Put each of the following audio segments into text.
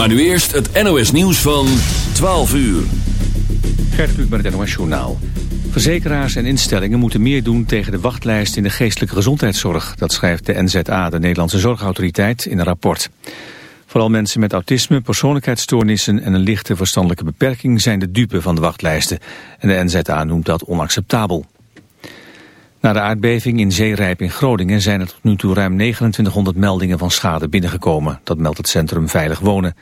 Maar nu eerst het NOS nieuws van 12 uur. Gert Kluk met het NOS Journaal. Verzekeraars en instellingen moeten meer doen tegen de wachtlijst in de geestelijke gezondheidszorg. Dat schrijft de NZA, de Nederlandse Zorgautoriteit, in een rapport. Vooral mensen met autisme, persoonlijkheidsstoornissen en een lichte verstandelijke beperking zijn de dupe van de wachtlijsten. En de NZA noemt dat onacceptabel. Na de aardbeving in Zeerijp in Groningen zijn er tot nu toe ruim 2900 meldingen van schade binnengekomen. Dat meldt het Centrum Veilig Wonen.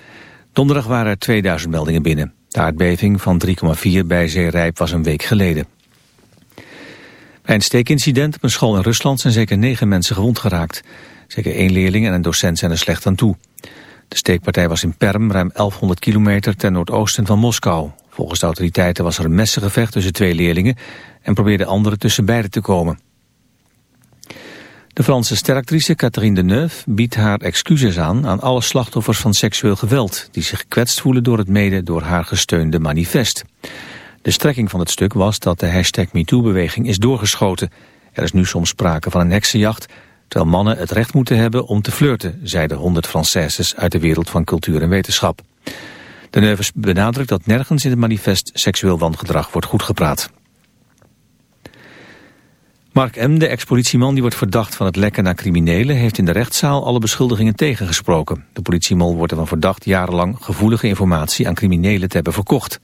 Donderdag waren er 2000 meldingen binnen. De aardbeving van 3,4 bij Zeerijp was een week geleden. Bij een steekincident op een school in Rusland zijn zeker negen mensen gewond geraakt. Zeker één leerling en een docent zijn er slecht aan toe. De steekpartij was in Perm, ruim 1100 kilometer ten noordoosten van Moskou. Volgens de autoriteiten was er een messengevecht tussen twee leerlingen en probeerden anderen tussen beiden te komen. De Franse steractrice Catherine Deneuve biedt haar excuses aan aan alle slachtoffers van seksueel geweld die zich gekwetst voelen door het mede door haar gesteunde manifest. De strekking van het stuk was dat de hashtag MeToo-beweging is doorgeschoten. Er is nu soms sprake van een heksenjacht, terwijl mannen het recht moeten hebben om te flirten, zeiden honderd Françaises uit de wereld van cultuur en wetenschap. De Neuves benadrukt dat nergens in het manifest seksueel wangedrag wordt goedgepraat. Mark M., de ex-politieman die wordt verdacht van het lekken naar criminelen... heeft in de rechtszaal alle beschuldigingen tegengesproken. De politieman wordt ervan verdacht jarenlang gevoelige informatie aan criminelen te hebben verkocht.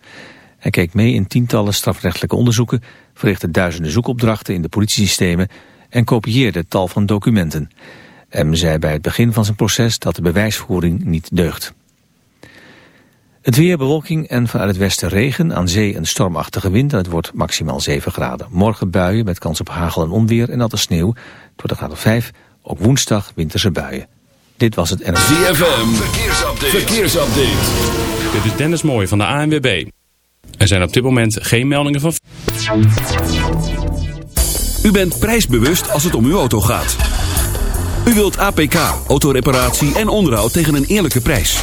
Hij keek mee in tientallen strafrechtelijke onderzoeken... verrichtte duizenden zoekopdrachten in de politiesystemen... en kopieerde tal van documenten. M. zei bij het begin van zijn proces dat de bewijsvoering niet deugt. Het weer, bewolking en vanuit het westen regen, aan zee een stormachtige wind en het wordt maximaal 7 graden. Morgen buien met kans op hagel en onweer en natte sneeuw. Het wordt een graad of 5, ook woensdag winterse buien. Dit was het NRC. ZFM, verkeersupdate. verkeersupdate. Dit is Dennis Mooij van de ANWB. Er zijn op dit moment geen meldingen van... U bent prijsbewust als het om uw auto gaat. U wilt APK, autoreparatie en onderhoud tegen een eerlijke prijs.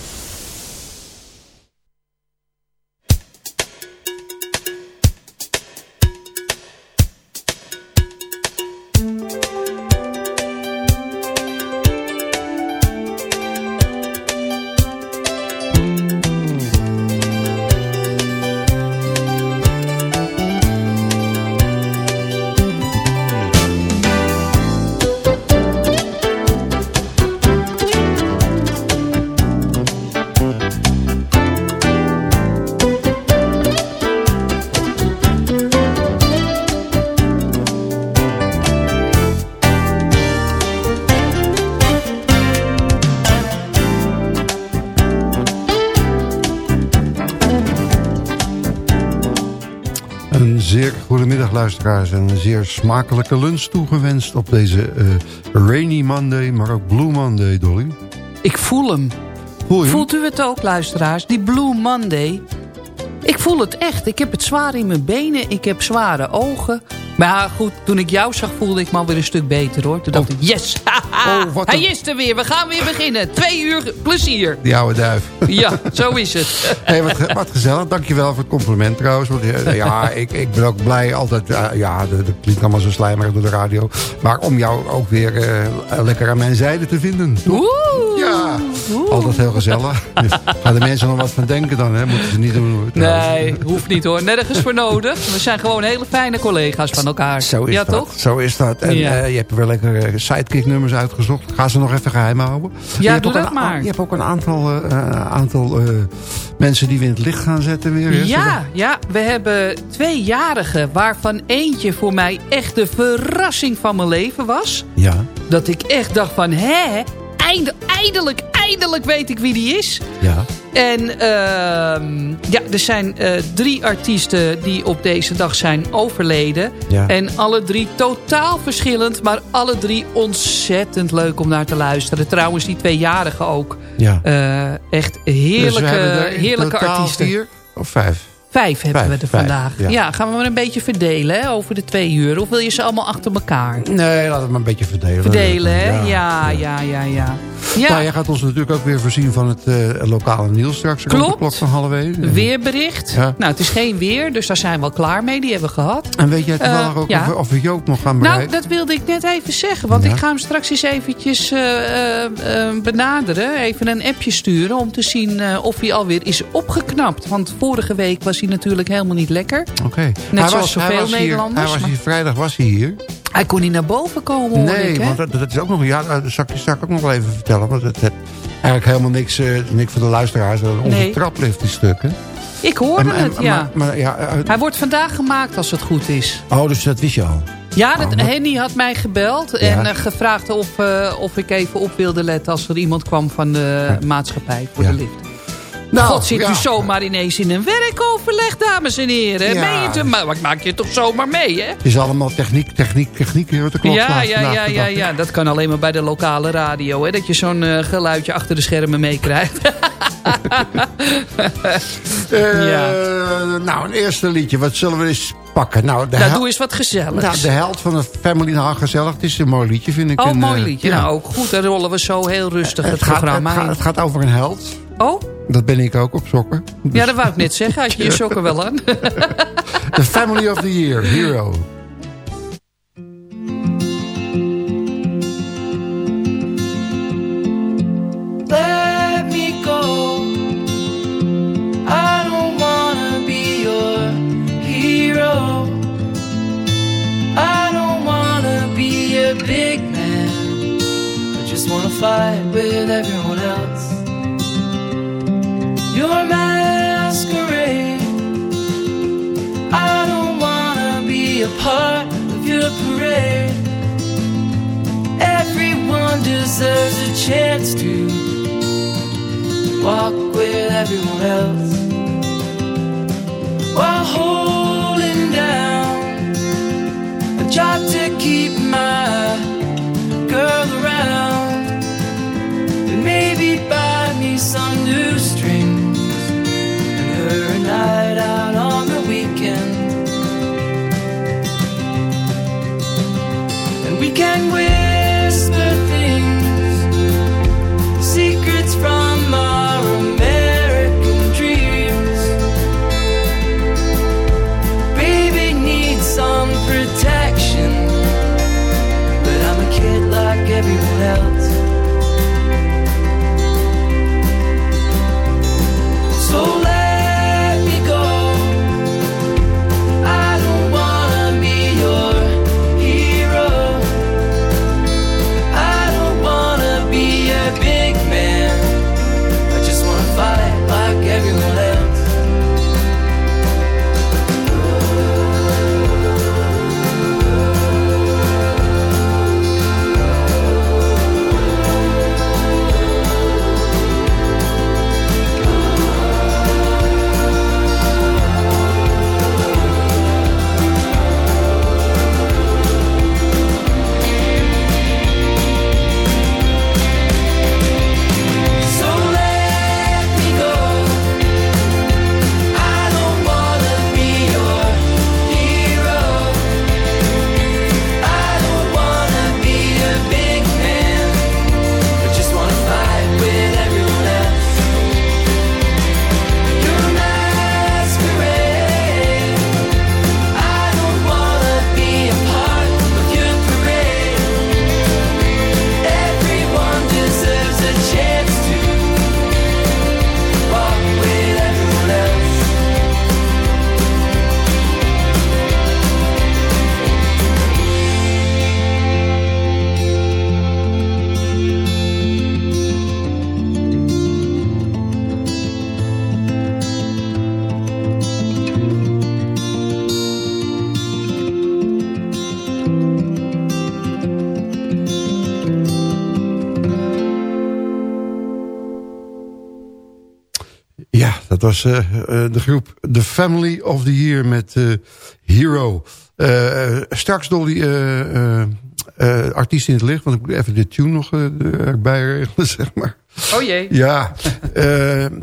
Luisteraars en een zeer smakelijke lunch toegewenst op deze eh, rainy Monday, maar ook Blue Monday, Dolly. Ik voel hem. Voel? Voelt u het ook, luisteraars? Die Blue Monday. Ik voel het echt. Ik heb het zwaar in mijn benen. Ik heb zware ogen. Maar ja, goed, toen ik jou zag voelde ik me alweer een stuk beter hoor. Toen dacht ik, yes! Ha! Oh, Hij een- is er weer. We gaan weer beginnen. Twee uur plezier. Die oude duif. Ja, zo is het. Hey, wat, wat gezellig. Dankjewel voor het compliment trouwens. Want, eh, ja, ik, ik ben ook blij altijd. eh, ja, dat klinkt allemaal zo slijmerig door de radio. Maar om jou ook weer eh, lekker aan mijn zijde te vinden. Oeh. Ja, altijd heel gezellig. Gaan de mensen nog wat van denken dan, hè? Moeten ze niet doen. trouwens. Nee, hoeft niet hoor. Nergens voor nodig. We zijn gewoon hele fijne collega's van elkaar. Zo is ja, dat. toch? Zo is dat. En Ja. je hebt weer lekker sidekick nummers uitgezocht. Ga ze nog even geheim houden. hebt doe dat een, maar. Je hebt ook een aantal, eh, eh, aantal eh, mensen die we in het licht gaan zetten weer. hè? Ja, ja, we hebben twee jarigen waarvan eentje voor mij echt de verrassing van mijn leven was. Ja. Dat ik echt dacht van, hè, einde, eindelijk, eindelijk weet ik wie die is. Ja. En ehm, ja, er zijn eh, drie artiesten die op deze dag zijn overleden. Ja. En alle drie totaal verschillend, maar alle drie ontzettend leuk om naar te luisteren. Trouwens, die tweejarigen ook. ja. Eh, echt Dus we heerlijke, hebben er in heerlijke totaal artiesten. vier of vijf? Vijf hebben Vijf, we er vijf, vandaag. ja. Ja. gaan we maar een beetje verdelen hè, over de twee uur. Of wil je ze allemaal achter elkaar? Nee, laten we maar een beetje verdelen. Verdelen, hè? Ja, ja, ja, ja. Ja, Nou, jij gaat ons natuurlijk ook weer voorzien van het eh, lokale nieuws straks. de Klopt. klok van half één. weerbericht. Ja. Nou, het is geen weer, dus daar zijn we al klaar mee. Die hebben we gehad. En weet jij toevallig Eh, ook ja. of, we- of we Joop nog gaan Nou, bereiken? dat wilde ik net even zeggen. Want Ja. ik ga hem straks eens eventjes eh, benaderen. Even een appje sturen om te zien of hij alweer is opgeknapt. Want vorige week was hij natuurlijk helemaal niet lekker. Oké. Net Hij zoals was- hij zoveel was hier- Nederlanders, Hij was hier, vrijdag was hij hier. Hij kon niet naar boven komen, hoor Nee, ik, want dat, dat is ook nog... Ja, dat zal ik je straks ook nog wel even vertellen. Want het heeft eigenlijk helemaal niks, eh, niks voor de luisteraars. Onze Nee. traplift is stuk, hè? Ik hoorde En- en- het, ja. Maar, maar, ja uit- Hij wordt vandaag gemaakt als het goed is. oh, dus dat wist je al. Ja, dat, Oh, Henny had mij gebeld en eh, gevraagd of, eh, of ik even op wilde letten... als er iemand kwam van de maatschappij voor Ja. de lift. Nou, God, zit ja. u zomaar ineens in een werkoverleg, dames en heren. Ja. Meen je te, maar wat maak je toch zomaar mee, hè? Het is allemaal techniek, techniek, techniek. De klok Ja, ja, ja, ja, ja, dat kan alleen maar bij de lokale radio, hè? Dat je zo'n eh, geluidje achter de schermen meekrijgt. Eh, Ja. Nou, een eerste liedje. Wat zullen we eens pakken? Nou, de, nou, doe eens wat gezelligs. nou, de held van de Family Nou gezellig. Het is een mooi liedje, vind ik. oh, mooi eh, liedje. Nou, ook goed. Dan rollen we zo heel rustig het, het, gaat, het, programma gaat, in. het gaat over een held. Oh, Dat ben ik ook op sokken. ja, dat wou ik net zeggen. Had je je sokken wel aan? The Family of the Year, Hero. let me go. Your masquerade. I don't wanna be a part of your parade. Everyone deserves a chance to walk with everyone else while holding down a job to keep my girl around and maybe buy me some language. Dat was eh, eh, de groep The Family of the Year met eh, Hero. Eh, straks Dolly, artiest in het licht, want ik moet even de tune nog erbij regelen, zeg maar. Oh jee. Ja,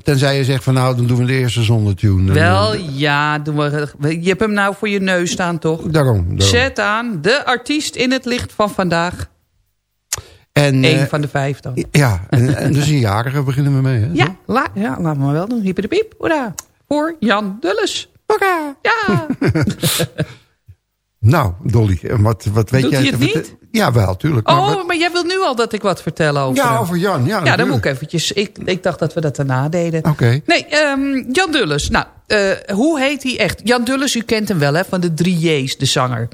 tenzij je zegt van nou, dan doen we de eerste zonder tune. Wel, ja. Doen we, je hebt hem nou voor je neus staan, toch? Daarom. daarom. Zet aan de artiest in het licht van vandaag. En, eh, Eén van de vijf dan. Ja, en, en dus een jarige beginnen we mee, hè? Ja, la, ja laten we maar wel doen. Hiep de piep. Hoera. Voor Jan Dulles. Hoera. Ja. Nou, Dolly, wat, wat weet Doet jij? hij het niet? Ja, wel, tuurlijk. Maar Oh, wat- maar jij wil nu al dat ik wat vertel over ja, over Jan. Ja, Ja, dan moet ik eventjes... Ik, ik dacht dat we dat daarna deden. Oké. Nee, ehm, Jan Dulles. Nou, eh, hoe heet hij echt? Jan Dulles, u kent hem wel, hè? Van de drie J's, de zanger.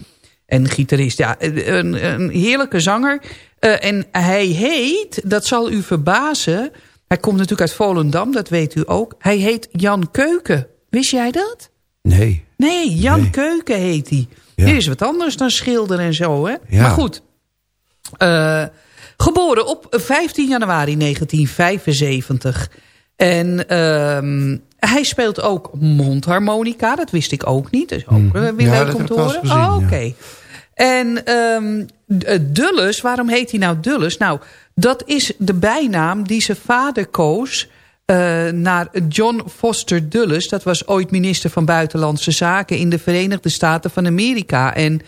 En gitarist, ja. Een, een heerlijke zanger. Eh, en hij heet, dat zal u verbazen... Hij komt natuurlijk uit Volendam, dat weet u ook. Hij heet Jan Keuken. Wist jij dat? Nee. Nee, Jan Nee. Keuken heet hij. Ja. Dit is wat anders dan schilder en zo, hè? Ja. Maar goed. Eh, geboren op 15 januari 1975. En ehm, hij speelt ook mondharmonica. Dat wist ik ook niet. Dat is ook Hmm. weer Ja, leuk om te horen. gezien, oh, oké. En ehm, eh, Dulles, waarom heet hij nou Dulles? Nou, dat is de bijnaam die zijn vader koos... eh, naar John Foster Dulles. Dat was ooit minister van Buitenlandse Zaken... in de Verenigde Staten van Amerika. En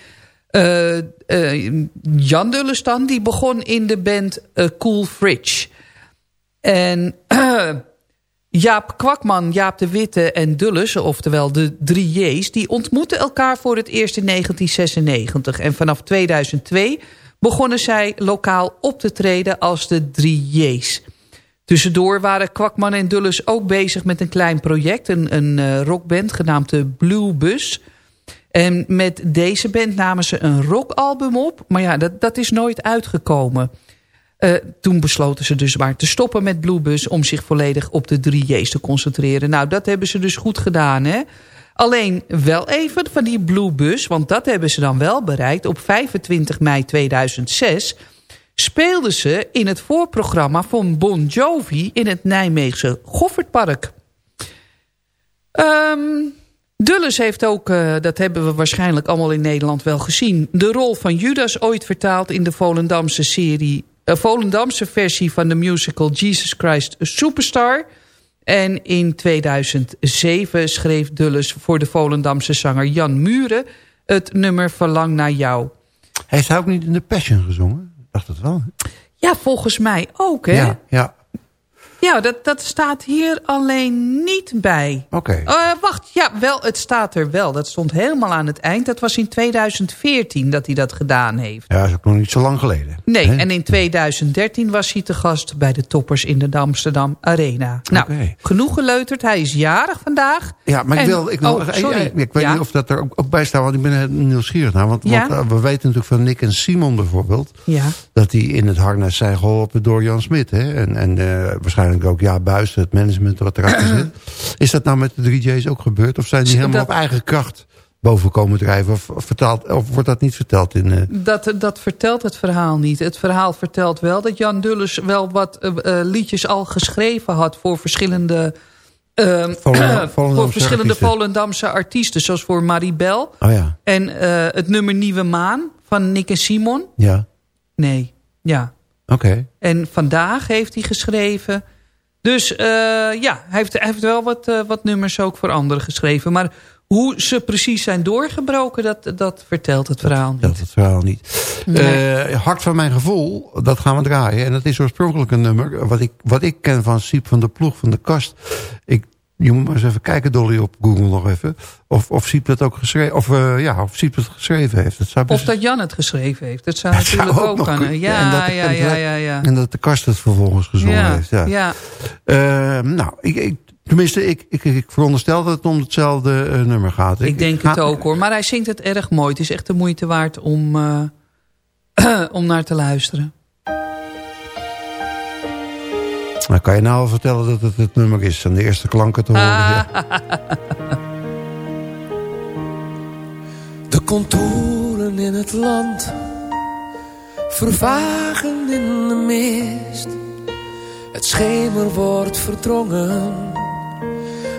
eh, eh, Jan Dulles dan, die begon in de band eh, Cool Fridge. En Jaap Kwakman, Jaap de Witte en Dulles, oftewel de drie J's... die ontmoetten elkaar voor het eerst in 1996. En vanaf 2002 begonnen zij lokaal op te treden als de drie J's. Tussendoor waren Kwakman en Dulles ook bezig met een klein project... een, een eh, rockband genaamd de Blue Bus... En met deze band namen ze een rockalbum op. Maar ja, dat, dat is nooit uitgekomen. Eh, toen besloten ze dus maar te stoppen met Bluebus... om zich volledig op de drie J's te concentreren. Nou, dat hebben ze dus goed gedaan, hè? Alleen wel even van die Bluebus... want dat hebben ze dan wel bereikt. Op 25 mei 2006 speelden ze in het voorprogramma van Bon Jovi... in het Nijmeegse Goffertpark. Ehm... Dulles heeft ook, eh, dat hebben we waarschijnlijk allemaal in Nederland wel gezien... de rol van Judas ooit vertaald in de Volendamse serie... Uh, Volendamse versie van de musical Jesus Christ Superstar. En in 2007 schreef Dulles voor de Volendamse zanger Jan Muren... het nummer Verlang naar jou. Heeft hij ook niet in de Passion gezongen? Ik dacht het wel. Ja, volgens mij ook, hè? Ja, ja. Ja, dat, dat staat hier alleen niet bij. Oké. Eh, wacht, ja, wel, het staat er wel. Dat stond helemaal aan het eind. Dat was in 2014 dat hij dat gedaan heeft. Ja, dat is ook nog niet zo lang geleden. Nee, en in 2013 was hij te gast bij de toppers in de Amsterdam Arena. Nou, genoeg geleuterd. Hij is jarig vandaag. Ja, maar ik wil... Ik, wil oh, sorry. ik, ik weet Ja? niet of dat er ook, ook bij staat, want ik ben er nieuwsgierig naar. Want, Ja? want eh, we weten natuurlijk van Nick en Simon bijvoorbeeld... Ja. dat die in het harnas zijn geholpen door Jan Smit. Hè? En, en eh, waarschijnlijk ook Ja Buis, het management wat erachter zit. Is dat nou met de 3J's ook gebeurd? Of zijn die helemaal Dat- op eigen kracht boven komen drijven? Of, of vertaald, of wordt dat niet verteld in... eh, Dat, dat vertelt het verhaal niet. Het verhaal vertelt wel dat Jan Dulles wel wat eh, eh, liedjes al geschreven had... voor verschillende, Volendam- voor verschillende artiesten. Volendamse artiesten. Zoals voor Maribel. oh ja, En het nummer Nieuwe Maan van Nick en Simon. ja, Nee, ja. oké. En vandaag heeft hij geschreven. Dus eh, ja, hij heeft, hij heeft wel wat, eh, wat nummers ook voor anderen geschreven. Maar hoe ze precies zijn doorgebroken, dat, dat vertelt het verhaal niet. Dat het verhaal niet. Eh, Hart van mijn gevoel, dat gaan we draaien. En dat is oorspronkelijk een nummer. Wat ik, wat ik ken van Siep van de Ploeg van de Kast. Ik, je moet maar eens even kijken, Dolly, op Google nog even. Of, of Siep dat ook geschreven, of, eh, ja, of Siep het geschreven heeft. Dat zou Of dat Jan het geschreven heeft. Dat zou Dat zou natuurlijk ook ook nog kunnen. Ja, En dat- ja, en ja, ja, ja. En dat de Kast het vervolgens gezongen Ja, heeft. Ja. ja. Eh, nou, ik, ik, tenminste, ik, ik, ik veronderstel dat het om hetzelfde eh, nummer gaat. Ik denk ga- het ook hoor. Maar hij zingt het erg mooi. Het is echt de moeite waard om, eh, om naar te luisteren. Nou, kan je nou al vertellen dat het het nummer is. Aan de eerste klanken te horen. De contouren in het land vervagen in de mist. Het schemer wordt verdrongen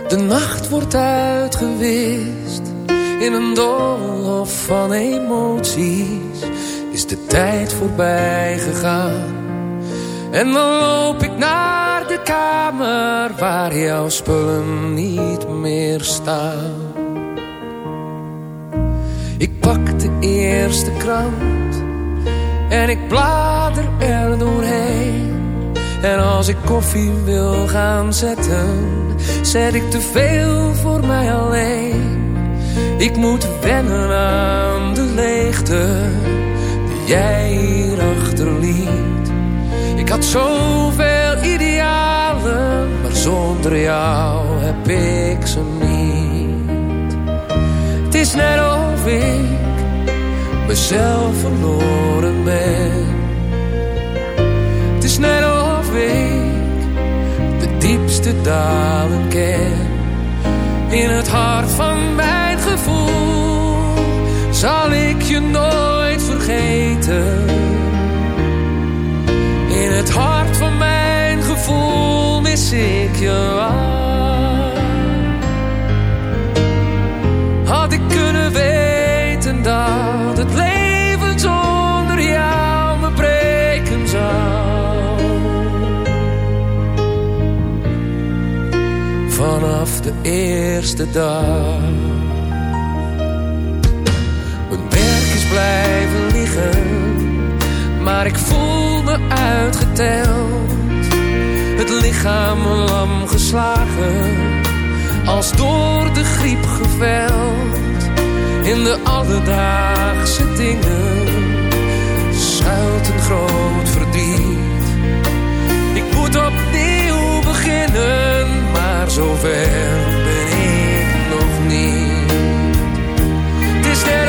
De nacht wordt uitgewist in een doolhof van emoties. Is de tijd voorbij gegaan. En dan loop ik naar de kamer waar jouw spullen niet meer staan. Ik pak de eerste krant en ik blader er doorheen. En als ik koffie wil gaan zetten, zet ik te veel voor mij alleen. Ik moet wennen aan de leegte die jij hier achterliet. Zoveel idealen, maar zonder jou heb ik ze niet. Het is net of ik mezelf verloren ben. Het is net of ik de diepste dalen ken. In het hart van mijn gevoel zal ik je Had ik kunnen weten dat het leven zonder jou me breken zou. Vanaf de eerste dag. Mijn werk is blijven liggen, maar ik voel me uitgeteld. Lichaam lam geslagen, als door de griep geveld. In de alledaagse dingen schuilt een groot verdriet. Ik moet opnieuw beginnen, maar zover ben ik nog niet. Het is net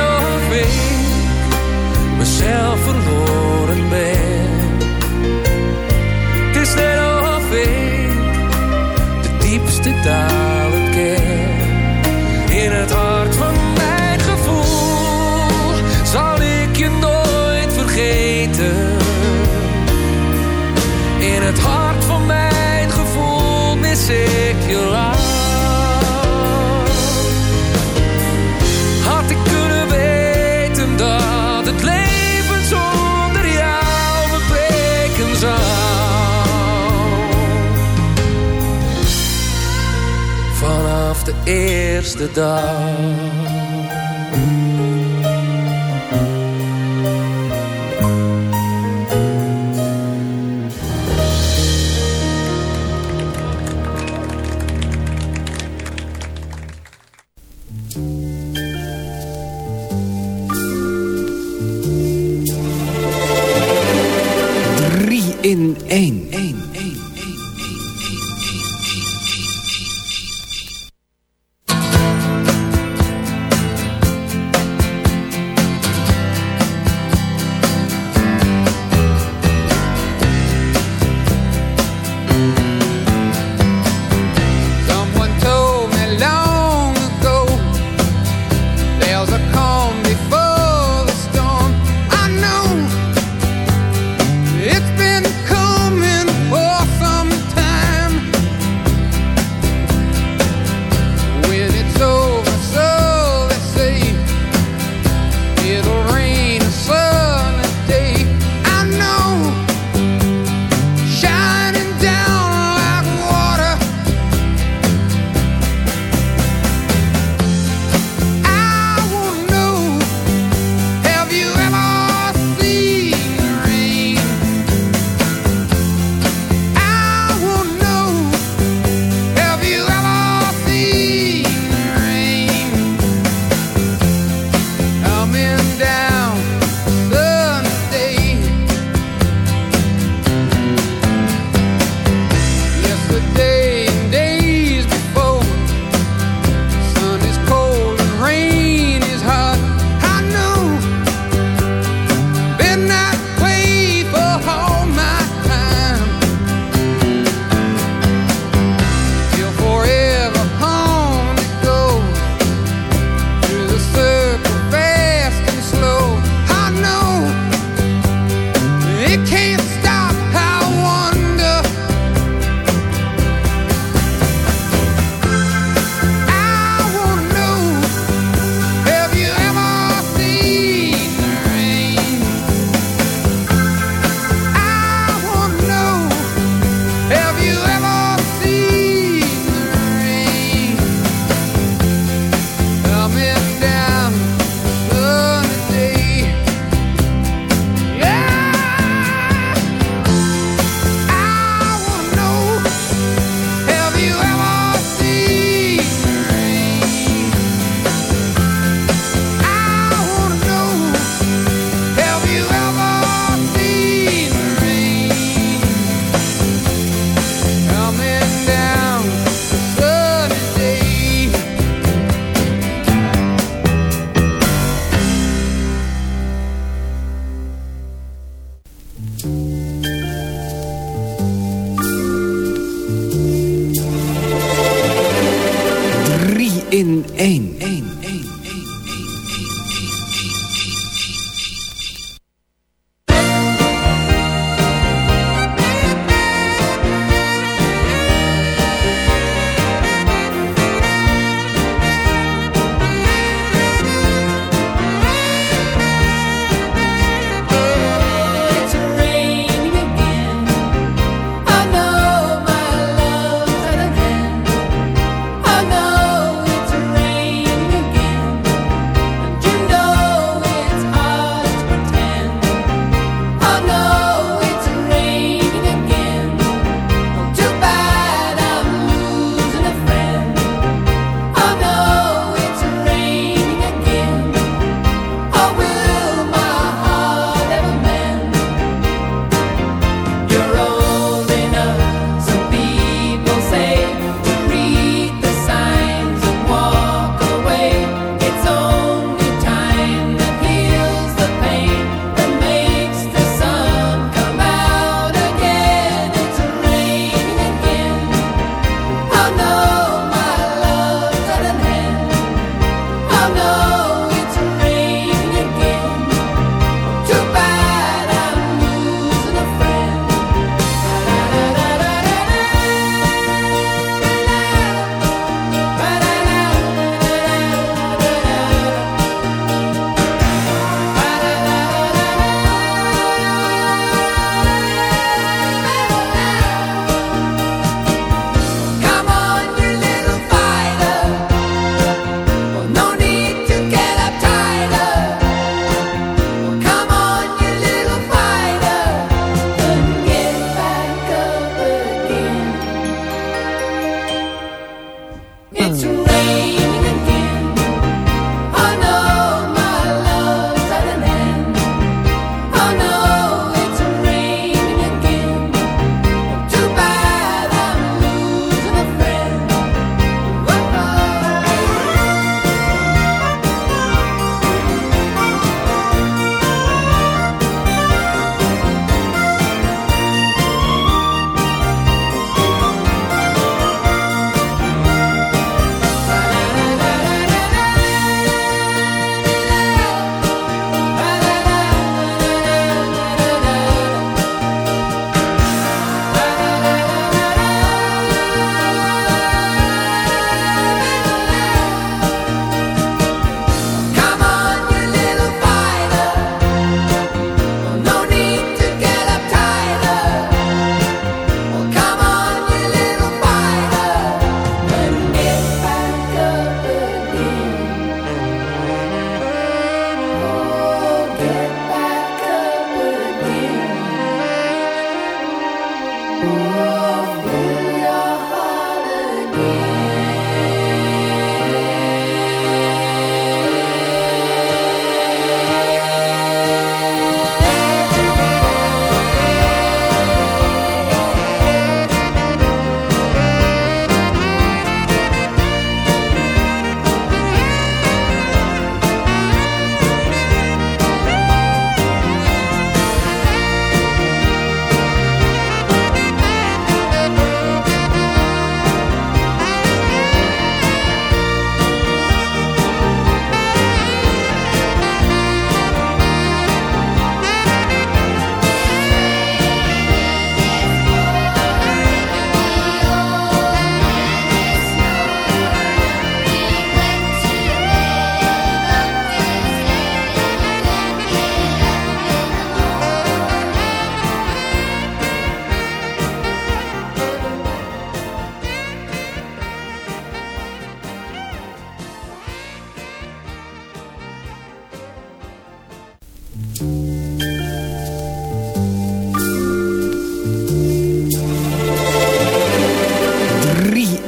mezelf verloren ben. De diepste dalen ken. In het hart van mijn gevoel zal ik je nooit vergeten. In het hart van mijn gevoel mis ik je aan. Eerste dag. Drie in één.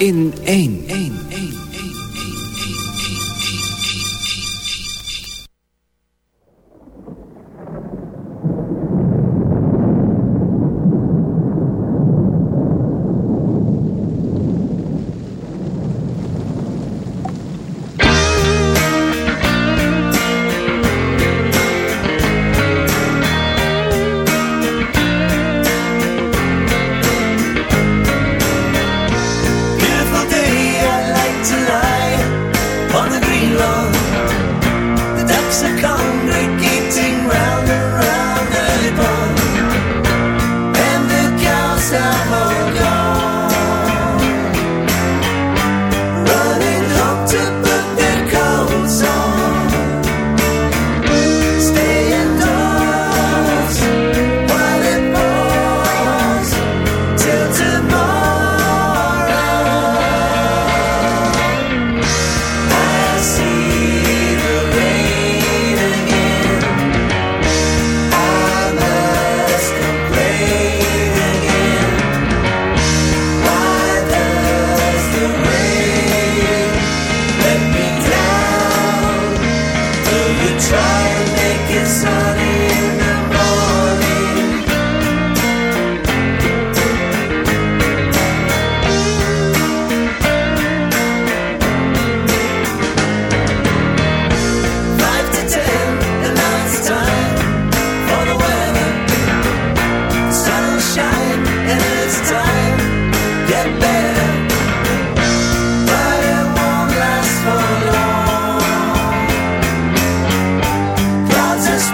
In één.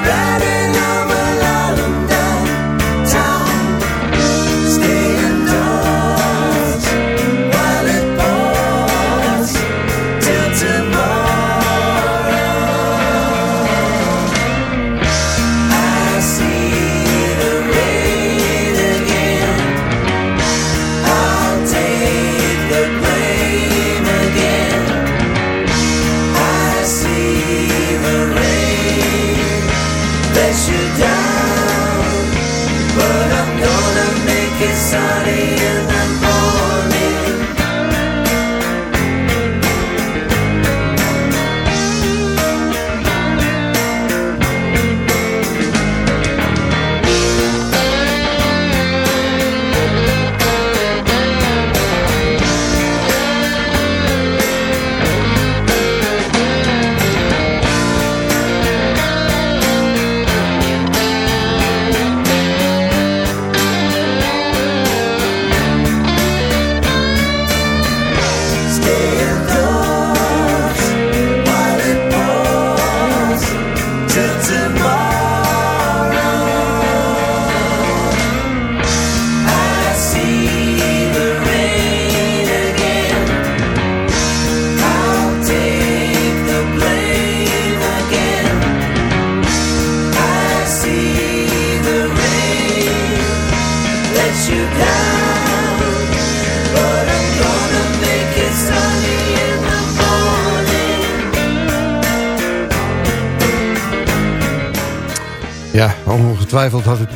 that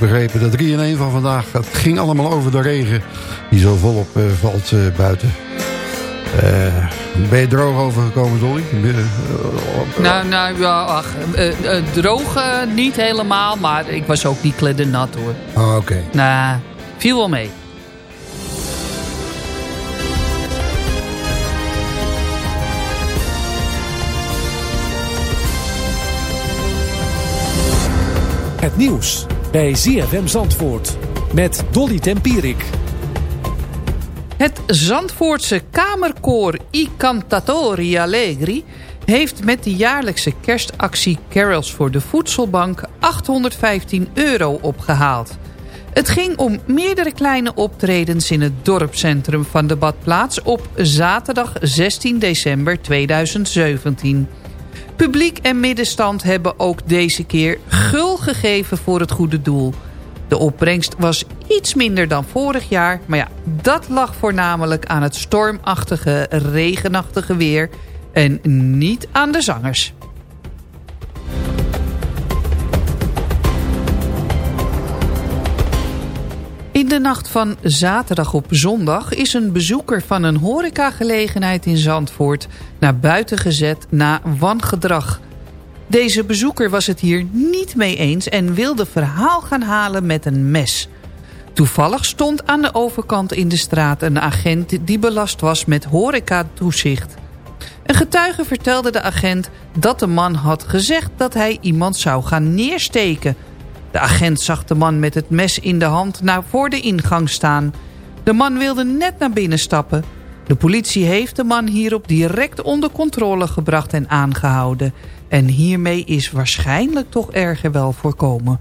begrepen. Dat 3 in 1 van vandaag, het ging allemaal over de regen die zo volop eh, valt eh, buiten. Eh, ben je droog overgekomen, Dolly? Nou, nou ja, ach, droog niet helemaal, maar ik was ook niet kleddernat hoor. oh, Oké. Nou, viel wel mee. Het nieuws bij ZFM Zandvoort met Dolly Tempierik. Het Zandvoortse kamerkoor I Cantatori Allegri... heeft met de jaarlijkse kerstactie Carols voor de Voedselbank 815 euro opgehaald. Het ging om meerdere kleine optredens in het dorpscentrum van de badplaats... op zaterdag 16 december 2017. Publiek en middenstand hebben ook deze keer gul gegeven voor het goede doel... De opbrengst was iets minder dan vorig jaar. Maar ja, dat lag voornamelijk aan het stormachtige, regenachtige weer. En niet aan de zangers. De nacht van zaterdag op zondag is een bezoeker van een horecagelegenheid in Zandvoort naar buiten gezet na wangedrag. Deze bezoeker was het hier niet mee eens en wilde verhaal gaan halen met een mes. Toevallig stond aan de overkant in de straat een agent die belast was met horecatoezicht. Een getuige vertelde de agent dat de man had gezegd dat hij iemand zou gaan neersteken. De agent zag de man met het mes in de hand naar voor de ingang staan. De man wilde net naar binnen stappen. De politie heeft de man hierop direct onder controle gebracht en aangehouden. En hiermee is waarschijnlijk toch erger wel voorkomen.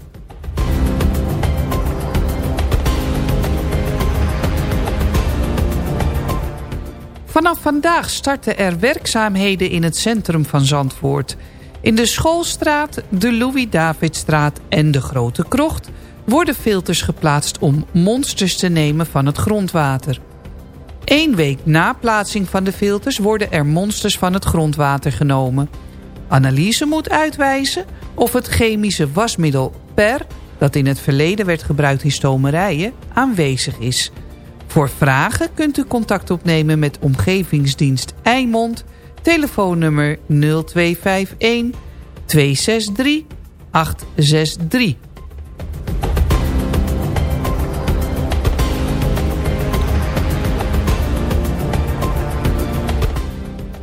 Vanaf vandaag starten er werkzaamheden in het centrum van Zandvoort. In de Schoolstraat, de Louis-Davidstraat en de Grote Krocht... worden filters geplaatst om monsters te nemen van het grondwater. Eén week na plaatsing van de filters worden er monsters van het grondwater genomen. Analyse moet uitwijzen of het chemische wasmiddel PER... dat in het verleden werd gebruikt in stomerijen, aanwezig is. Voor vragen kunt u contact opnemen met Omgevingsdienst Eimond... telefoonnummer 0251 263 863.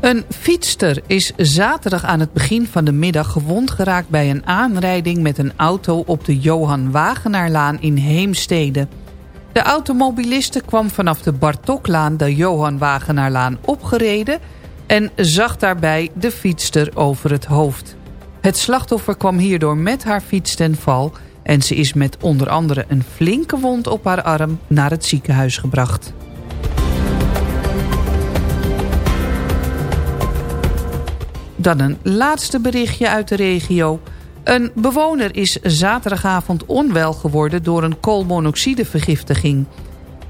Een fietster is zaterdag aan het begin van de middag gewond geraakt bij een aanrijding met een auto op de Johan Wagenaarlaan in Heemstede. De automobiliste kwam vanaf de Bartoklaan de Johan Wagenaarlaan opgereden en zag daarbij de fietster over het hoofd. Het slachtoffer kwam hierdoor met haar fiets ten val en ze is met onder andere een flinke wond op haar arm naar het ziekenhuis gebracht. Dan een laatste berichtje uit de regio. Een bewoner is zaterdagavond onwel geworden door een koolmonoxidevergiftiging.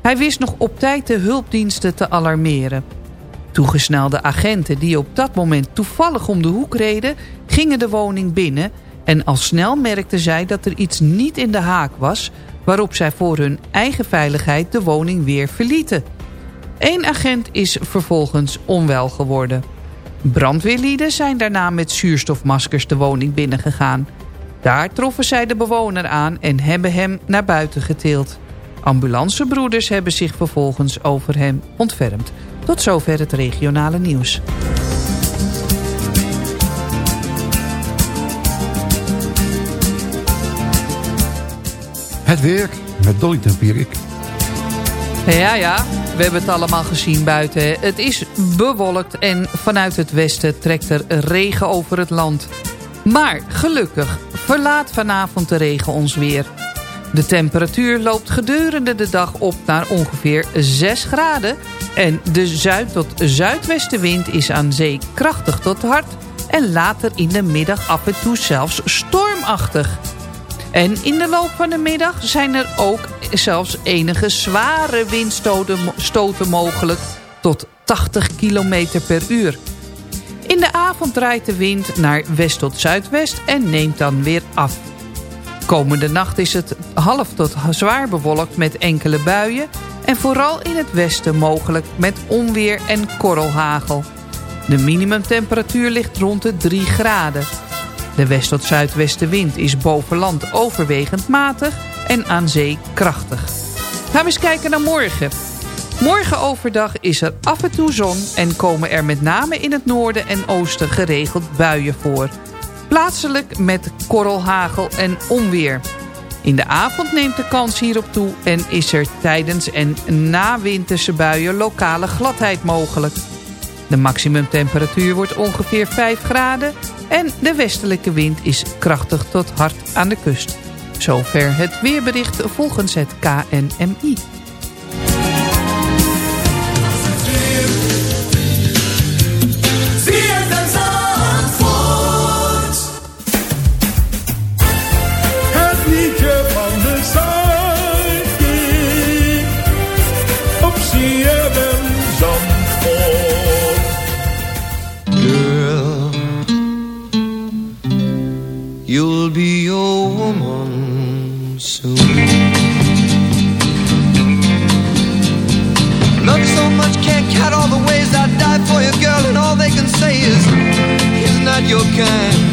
Hij wist nog op tijd de hulpdiensten te alarmeren. Toegesnelde agenten die op dat moment toevallig om de hoek reden... gingen de woning binnen en al snel merkten zij dat er iets niet in de haak was... waarop zij voor hun eigen veiligheid de woning weer verlieten. Eén agent is vervolgens onwel geworden. Brandweerlieden zijn daarna met zuurstofmaskers de woning binnengegaan. Daar troffen zij de bewoner aan en hebben hem naar buiten getild. Ambulancebroeders hebben zich vervolgens over hem ontfermd. Tot zover het regionale nieuws. Het weer met Dolly Tempierik. Ja, ja, we hebben het allemaal gezien buiten. Het is bewolkt en vanuit het westen trekt er regen over het land. Maar gelukkig verlaat vanavond de regen ons weer. De temperatuur loopt gedurende de dag op naar ongeveer 6 graden... en de zuid- tot zuidwestenwind is aan zee krachtig tot hard... en later in de middag af en toe zelfs stormachtig. En in de loop van de middag zijn er ook zelfs enige zware windstoten stoten mogelijk... tot 80 km per uur. In de avond draait de wind naar west tot zuidwest en neemt dan weer af. Komende nacht is het half tot zwaar bewolkt met enkele buien... en vooral in het westen mogelijk met onweer en korrelhagel. De minimumtemperatuur ligt rond de 3 graden. De west- tot zuidwestenwind is boven land overwegend matig en aan zee krachtig. Gaan we eens kijken naar morgen. Morgen overdag is er af en toe zon en komen er met name in het noorden en oosten geregeld buien voor. Plaatselijk met korrelhagel en onweer. In de avond neemt de kans hierop toe en is er tijdens en na winterse buien lokale gladheid mogelijk. De maximumtemperatuur wordt ongeveer 5 graden en de westelijke wind is krachtig tot hard aan de kust. Zover het weerbericht volgens het KNMI. Be your woman soon. Love so much, can't count all the ways I died for you, girl, and all they can say is, he's not your kind.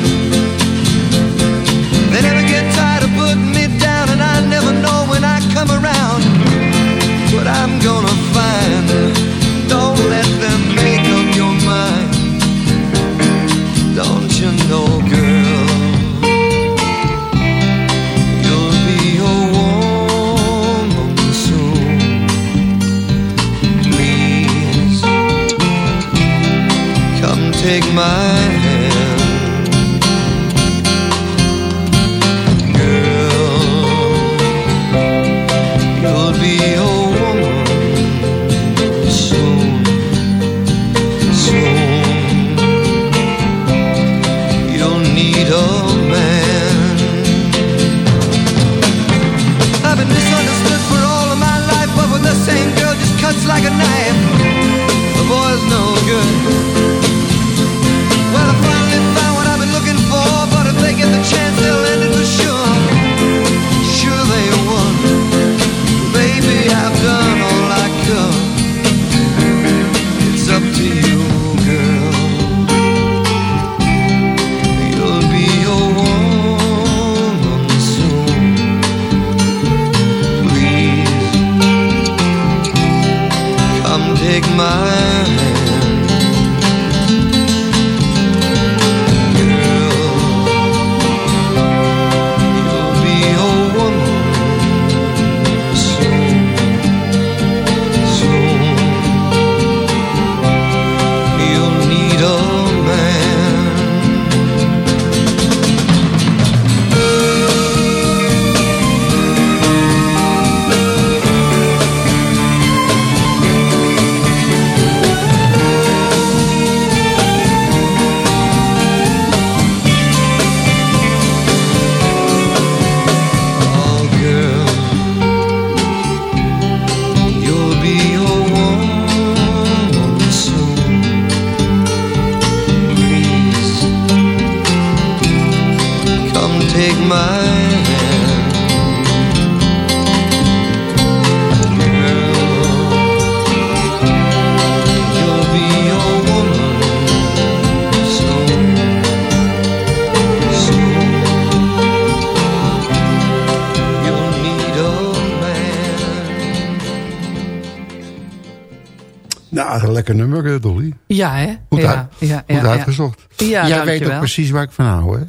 Lekker nummer, eh, Dolly. Ja, hè? Goed, ja, uit, ja, goed ja, uitgezocht. Ja, Jij weet ook precies waar ik van hou, hè?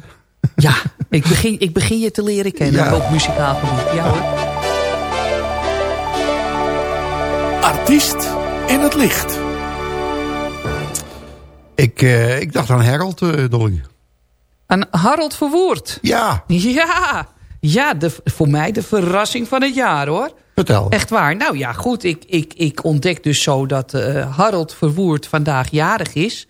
Ja, ik begin, ik begin je te leren kennen Ja. op muzikaal gebied. Ja, hoor. Artiest in het licht. Ik, eh, ik dacht aan Harold, eh, Dolly. Aan Harold Verwoerd. Ja, Ja, ja de, voor mij de verrassing van het jaar, hoor. Vertel. Echt waar. Nou ja, goed. Ik, ik, ik ontdek dus zo dat eh, Harold Verwoerd vandaag jarig is.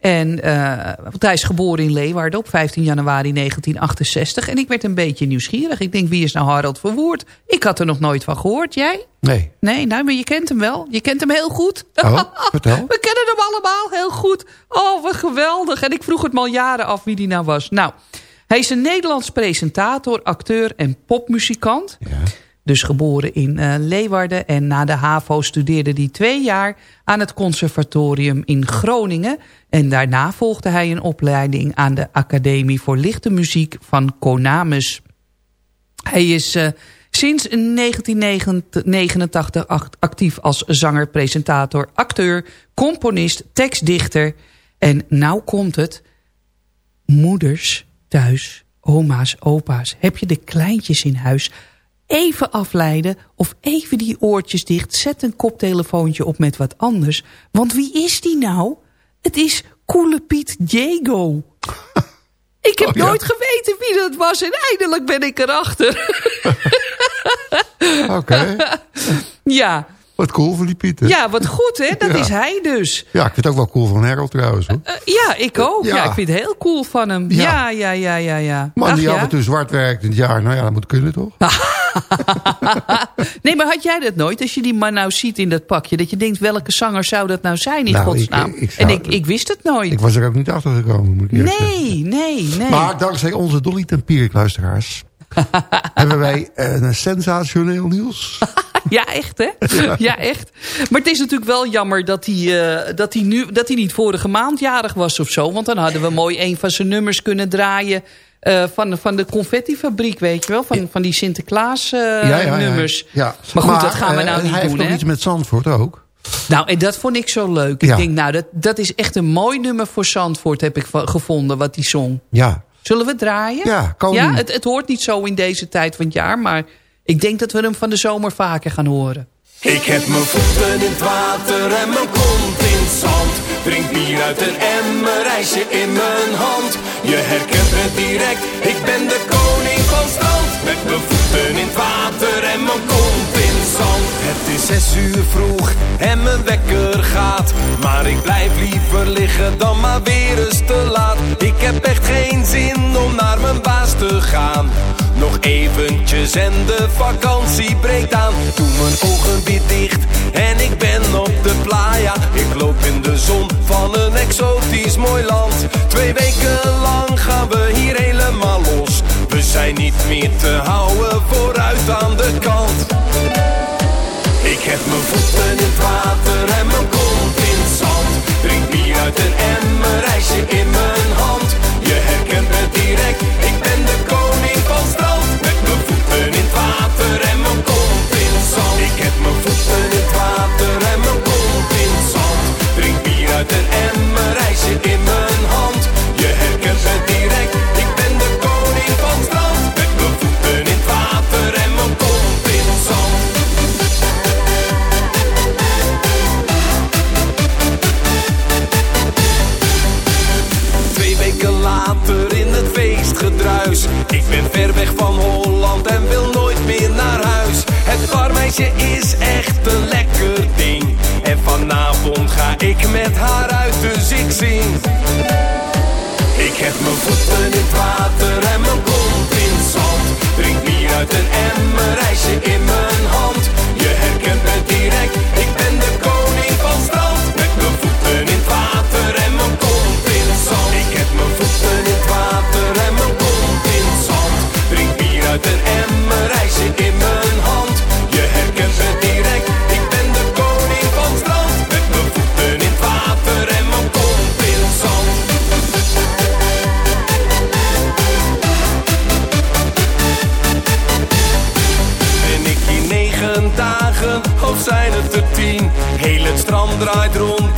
En, eh, want hij is geboren in Leeuwarden op 15 januari 1968. En ik werd een beetje nieuwsgierig. Ik denk, wie is nou Harold Verwoerd? Ik had er nog nooit van gehoord. Jij? Nee. Nee, nou, maar je kent hem wel. Je kent hem heel goed. Oh, vertel. We kennen hem allemaal heel goed. Oh, wat geweldig. En ik vroeg het me al jaren af wie die nou was. Nou, Hij is een Nederlands presentator, acteur en popmuzikant. Dus geboren in eh, Leeuwarden en na de HAVO studeerde hij twee jaar aan het conservatorium in Groningen. En daarna volgde hij een opleiding aan de Academie voor Lichte Muziek van Konamus. Hij is eh, sinds 1989 act- actief als zanger, presentator, acteur, componist, tekstdichter. En nou komt het, moeders thuis, oma's, opa's, heb je de kleintjes in huis... even afleiden of even die oortjes dicht. Zet een koptelefoontje op met wat anders. Want wie is die nou? Het is Koele Piet Diego. Ik heb Oh, ja. nooit geweten wie dat was en eindelijk ben ik erachter. Oké. ja. Wat cool van die Pieter. ja, wat goed hè, dat Ja. is hij dus. Ja, ik vind het ook wel cool van Harold trouwens. Hoor. Eh, ja, ik ook. Ja. Ja. ik vind het heel cool van hem. Ja. Ja, ja, ja, ja, ja. Man Ach, die af en toe zwart werkt in het jaar. Nou ja, dat moet kunnen toch? Nee, maar had jij dat nooit? Als je die man nou ziet in dat pakje. Dat je denkt, welke zanger zou dat nou zijn in Nou, godsnaam? ik- ik zou- en ik, ik wist het nooit. Ik was er ook niet achter gekomen, moet ik eerlijk zeggen. nee, nee, nee. Maar dankzij onze Dolly Tempierik luisteraars... hebben wij eh, een sensationeel nieuws. Ja, echt hè? Ja. echt. Maar het is natuurlijk wel jammer dat hij, eh, dat, hij nu, dat hij niet vorige maand jarig was of zo. Want dan hadden we mooi een van zijn nummers kunnen draaien... eh, van, van de confettifabriek, weet je wel? Van, van die Sinterklaas eh, ja, ja. Maar goed, dat gaan we nou niet hij doen, heeft nog hè? iets met Zandvoort ook. Nou, en dat vond ik zo leuk. Ik denk, nou, dat, dat is echt een mooi nummer voor Zandvoort, heb ik gevonden, wat die zong. Ja. Zullen we draaien? Ja, kan Ja, het, het hoort niet zo in deze tijd van het jaar, maar ik denk dat we hem van de zomer vaker gaan horen. Ik heb mijn voeten in het water en mijn kont in het zand. Drink bier uit een emmer, ijsje in mijn hand. Je herkent me direct, ik ben de koning van strand. Met mijn voeten in het water en mijn kont Het is zes uur vroeg en mijn wekker gaat. Maar ik blijf liever liggen dan maar weer eens te laat. Ik heb echt geen zin om naar mijn baas te gaan. Nog eventjes en de vakantie breekt aan. Doe mijn ogen weer dicht en ik ben op de playa. Ik loop in de zon van een exotisch mooi land. Twee weken lang gaan we hier helemaal los. We zijn niet meer te houden vooruit aan de kant. Heb mijn voeten in het water en mijn kont in het zand. Drink bier uit een emmer, ijsje in van Holland en wil nooit meer naar huis. Het barmeisje is echt een lekker ding. En vanavond ga ik met haar uit, dus ik zing. Ik heb mijn voeten in het water en mijn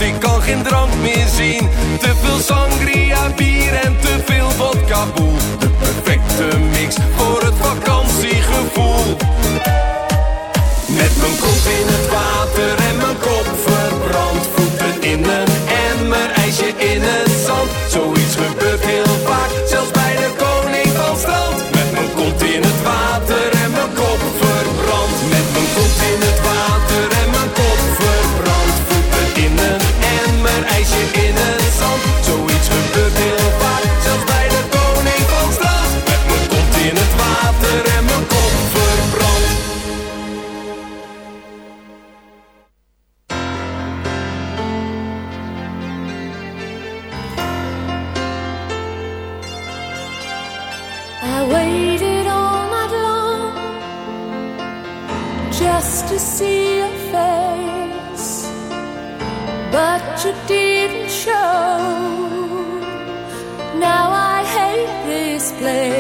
ik kan geen drank meer zien. Te veel sangria, bier en te veel vodka boel. De perfecte mix voor het vakantiegevoel. Met mijn kop in het water en mijn kop verbrand. Voeten in een emmer, ijsje in het zand. Zoiets in het but you didn't show. Now I hate this place.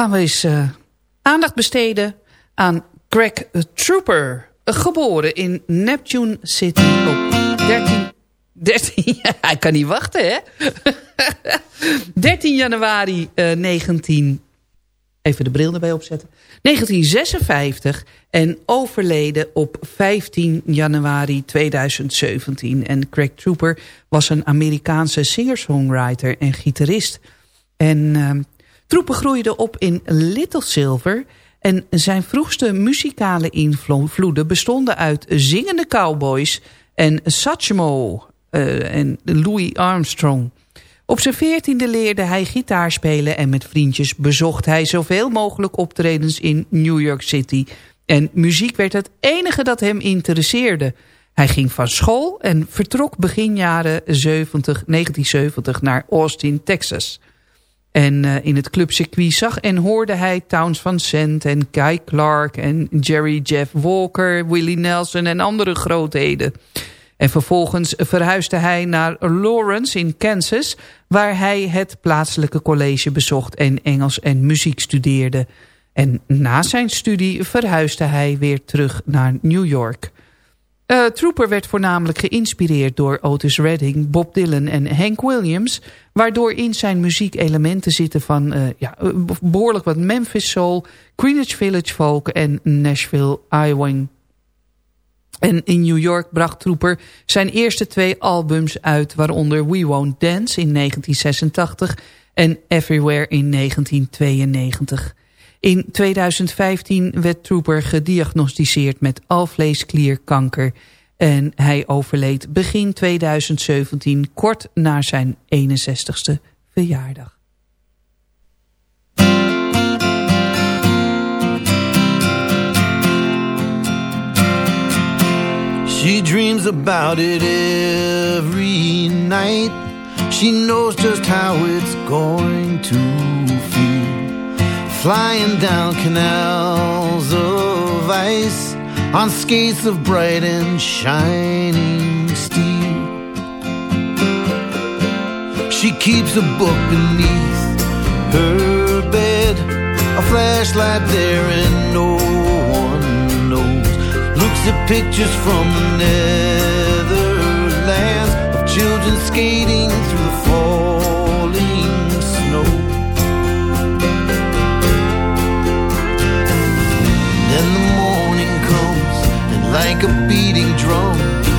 gaan we eens eh, aandacht besteden aan Greg Trooper. Geboren in Neptune City op 13... 13 hij kan niet wachten, hè? 13 januari eh, 19... Even de bril erbij opzetten. 1956 en overleden op 15 januari 2017. En Craig Trooper was een Amerikaanse singer-songwriter en gitarist. En ehm, Troepen groeiden op in Little Silver... en zijn vroegste muzikale invloeden bestonden uit zingende cowboys... en Satchmo eh, en Louis Armstrong... Op zijn veertiende leerde hij gitaar spelen en met vriendjes bezocht hij zoveel mogelijk optredens in New York City. En muziek werd het enige dat hem interesseerde. Hij ging van school en vertrok begin jaren 70, 1970 naar Austin, Texas. En eh, in het clubcircuit zag en hoorde hij Towns van Sant en Guy Clark en Jerry Jeff Walker, Willie Nelson en andere grootheden. En vervolgens verhuisde hij naar Lawrence in Kansas, waar hij het plaatselijke college bezocht en Engels en muziek studeerde. En na zijn studie verhuisde hij weer terug naar New York. Eh, Trooper werd voornamelijk geïnspireerd door Otis Redding, Bob Dylan en Hank Williams... waardoor in zijn muziek elementen zitten van eh, ja, eh, behoorlijk wat Memphis Soul... Greenwich Village Folk en Nashville Iowa. En in New York bracht Trooper zijn eerste twee albums uit... waaronder We Won't Dance in 1986 en Everywhere in 1992. In 2015 werd Trooper gediagnosticeerd met alvleesklierkanker... en hij overleed begin 2017 kort na zijn 61ste verjaardag. She dreams about it every night. She knows just how it's going to. Flying down canals of ice on skates of bright and shining steel. She keeps a book beneath her bed, a flashlight there, and no one knows. Looks at pictures from the Netherlands of children skating through the falling like a beating drum,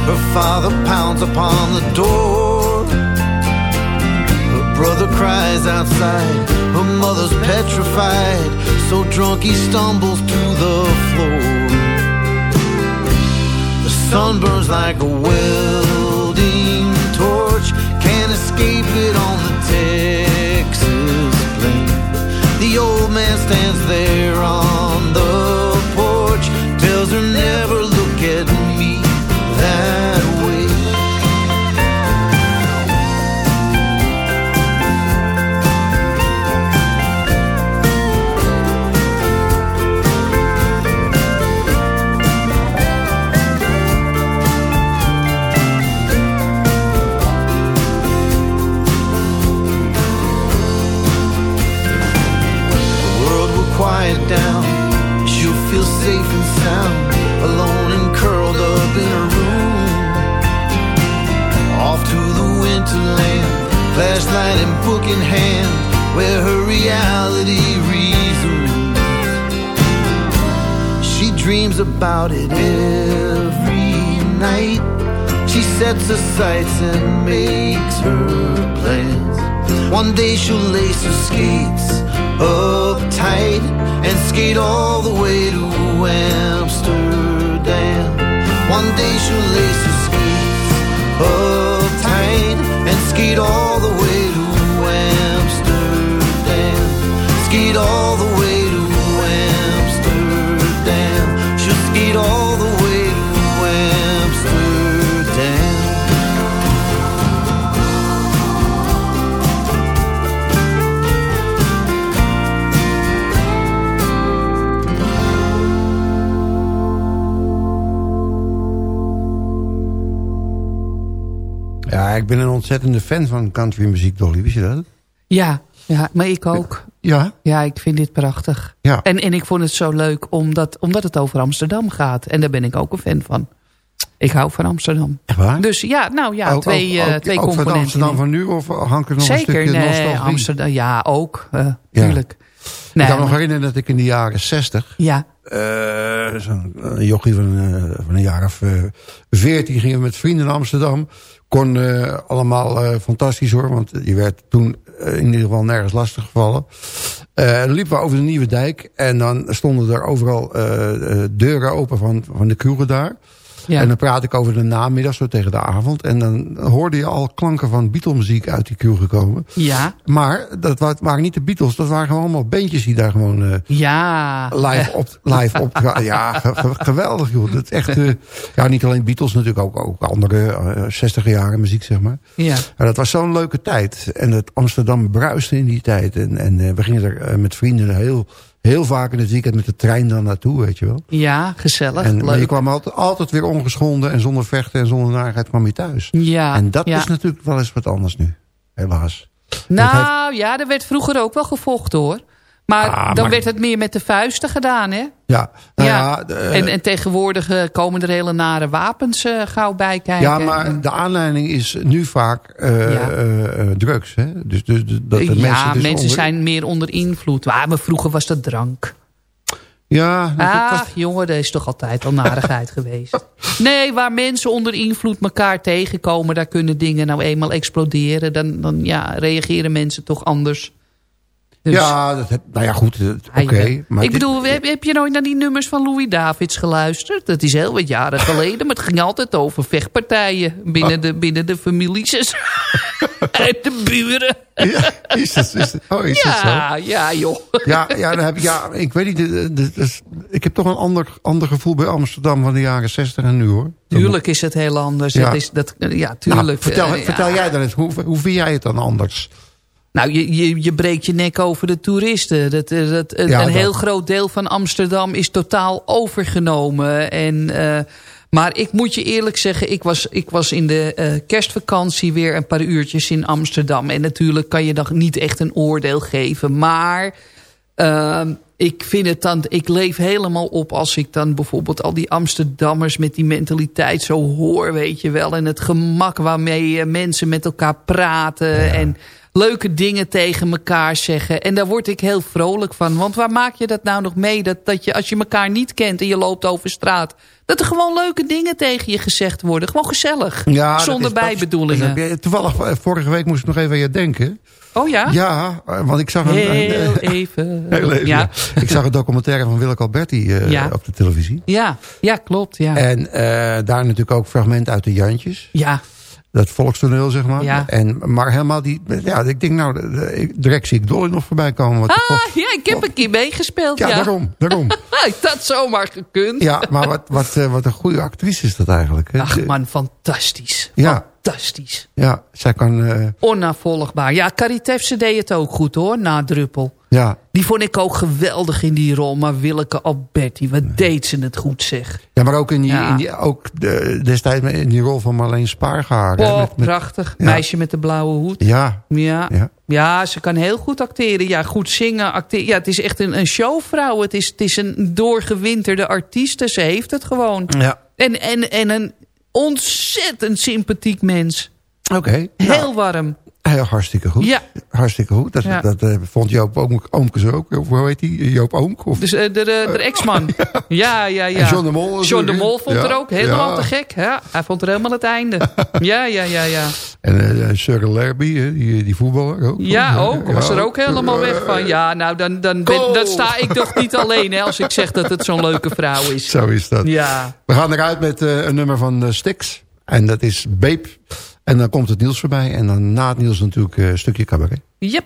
her father pounds upon the door. Her brother cries outside, her mother's petrified, so drunk he stumbles to the floor. The sun burns like a welding torch, can't escape it on the Texas plain. The old man stands there on the porch, tells her never sound, alone and curled up in her room. Off to the winterland, flashlight and book in hand, where her reality resumes. She dreams about it every night. She sets her sights and makes her plans. One day she'll lace her skates up tight and skate all the way to Amsterdam. One day she'll lace her skates up tight and skate all the way to Amsterdam. Skate all the Ja, ik ben een ontzettende fan van countrymuziek, Dolly. Wist je dat? Ja, ja, maar ik ook. Ja? Ja, ik vind dit prachtig. Ja. En, en ik vond het zo leuk omdat, omdat het over Amsterdam gaat. En daar ben ik ook een fan van. Ik hou van Amsterdam. Echt waar? Dus ja, nou ja, Ook- twee, ook- eh, ook- twee ook van componenten. Amsterdam van nu of hangt er nog een stukje nee, nostalgie? Amsterdam, ja, ook. eh Ja. Tuurlijk. ik kan me nog herinneren dat ik in de jaren 60... Ja, eh, Zo'n een jochie van, van een jaar of veertien gingen we met vrienden naar Amsterdam. Kon eh, allemaal eh, fantastisch hoor, want je werd toen eh, in ieder geval nergens lastig gevallen. Dan liepen we over de Nieuwe Dijk en dan stonden er overal deuren open van, van de kroegen daar. Ja. En dan praat ik over de namiddag, zo tegen de avond. En dan hoorde je al klanken van Beatle-muziek uit die kroegen komen. ja, Maar dat wa- waren niet de Beatles, dat waren gewoon allemaal bandjes die daar gewoon... eh, ja. live op, live op Ja, ge- ge- geweldig joh. Dat is echt, eh, ja, niet alleen Beatles natuurlijk, ook, ook andere eh 60 jaren muziek zeg maar. Ja, Maar dat was zo'n leuke tijd. En het Amsterdam bruiste in die tijd. En, en eh, we gingen er eh, met vrienden heel heel vaak in het weekend met de trein dan naartoe, weet je wel. Ja, gezellig. En, maar je leuk. kwam altijd, altijd weer ongeschonden en zonder vechten en zonder narigheid kwam je thuis. Ja, en dat ja. is natuurlijk wel eens wat anders nu, helaas. Nou ja, er werd vroeger ook wel gevochten hoor. Maar Ah, dan maar- werd het meer met de vuisten gedaan, hè? Ja, nou ja. ja, de- en, en tegenwoordig eh, komen er hele nare wapens eh, gauw bij kijken. ja, maar de aanleiding is nu vaak eh, Ja. eh, eh, drugs. Hè? Dus, dus, dus dat de ja, mensen, dus onder- zijn meer onder invloed. Maar, maar vroeger was dat drank. Ja, nou, dat Ah, was- jongen, dat is toch altijd al narigheid geweest. Nee, waar mensen onder invloed elkaar tegenkomen... daar kunnen dingen nou eenmaal exploderen. Dan, dan ja, reageren mensen toch anders. Dus- ja, dat, heb- nou ja, goed, oké. Ah, ja. maar ik dit- bedoel, heb, heb je nooit naar die nummers van Louis Davids geluisterd? Dat is heel wat jaren geleden, maar het ging altijd over vechtpartijen binnen, Oh. de, binnen de families en de buren. Ja, is dat, is dat, oh, is dat zo? Ja, ja, joh. Ja, ja, dan heb ik, ja, ik weet niet. ik heb toch een ander, ander gevoel bij Amsterdam van de jaren 60 en nu hoor. Tuurlijk is het heel anders. Ja. Dat is, dat, ja, Nou, tuurlijk. vertel eh, vertel ja. jij dan eens, hoe, hoe vind jij het dan anders? Nou, je, je, je breekt je nek over de toeristen. Dat, eh, dat, een Ja, een dat. heel groot deel van Amsterdam is totaal overgenomen. En, eh, maar ik moet je eerlijk zeggen, ik was, ik was in de eh, kerstvakantie weer een paar uurtjes in Amsterdam. En natuurlijk kan je dan niet echt een oordeel geven. Maar Ehm, ik vind het dan, ik leef helemaal op als ik dan bijvoorbeeld al die Amsterdammers met die mentaliteit zo hoor, weet je wel. En het gemak waarmee eh, mensen met elkaar praten en leuke dingen tegen elkaar zeggen. En daar word ik heel vrolijk van. Want waar maak je dat nou nog mee? Dat, dat je als je elkaar niet kent en je loopt over straat, dat er gewoon leuke dingen tegen je gezegd worden. Gewoon gezellig. Ja, Zonder is- bijbedoelingen. dat je- toevallig, eh, vorige week moest ik nog even aan je denken. oh ja? Ja, eh, want ik zag een... Heel een- even. heel even, ja. ja. Ik zag een documentaire van Willeke Alberti Ja. op de televisie. Ja, ja, klopt. Ja. En daar natuurlijk ook fragmenten uit de Jantjes. ja. Dat volkstoneel, zeg maar. Ja. En, maar helemaal die... Ja, ik denk nou, direct zie ik Dolly nog voorbij komen. Wat Ah, ja, ik heb een keer meegespeeld. ja, Ja, daarom, daarom. Ik had zomaar gekund. Ja, maar wat, wat, eh, wat een goede actrice is dat eigenlijk. hè? Ach man, fantastisch. Ja. Fantastisch. Ja, zij kan... eh, Onnavolgbaar. Ja, Caritefse deed het ook goed hoor, na Druppel. Ja, Die vond ik ook geweldig in die rol. Maar Willeke Alberti, wat deed ze het goed zeg. ja, maar ook, in die, Ja. in die, ook de, destijds in die rol van Marleen Spaargaard. hè, Oh, met- met- prachtig. ja. Meisje met de blauwe hoed. Ja, Ja. ja. Ja, ze kan heel goed acteren. Ja, goed zingen, acteren. Ja, het is echt een, een showvrouw. Het is, het is een doorgewinterde artieste. Ze heeft het gewoon. Ja. En, en, en een ontzettend sympathiek mens. Oké. Heel warm. Heel hartstikke goed. Ja. Hartstikke goed. Dat, Ja. dat eh, vond Joop Oom, Oomkes ook. Of hoe heet die? Joop Oomk? Of, Dus eh, de, de, de ex-man. Ja, ja, ja. En John de Mol John de. Mol vond Ja. er ook helemaal Ja. te gek. Ja, hij vond er helemaal het einde. Ja, ja, ja, ja. En eh Cyril Lerby, hè, die, die voetballer ook. Ja, ook. Was Ja. er ook helemaal weg van. Ja, nou, dan, dan, ben- dan sta ik toch niet alleen hè, als ik zeg dat het zo'n leuke vrouw is. Zo is dat. Ja. We gaan eruit met eh, een nummer van eh, Styx. En dat is Babe. En dan komt het Niels voorbij. En dan na het Niels natuurlijk eh, een stukje cabaret. Yep.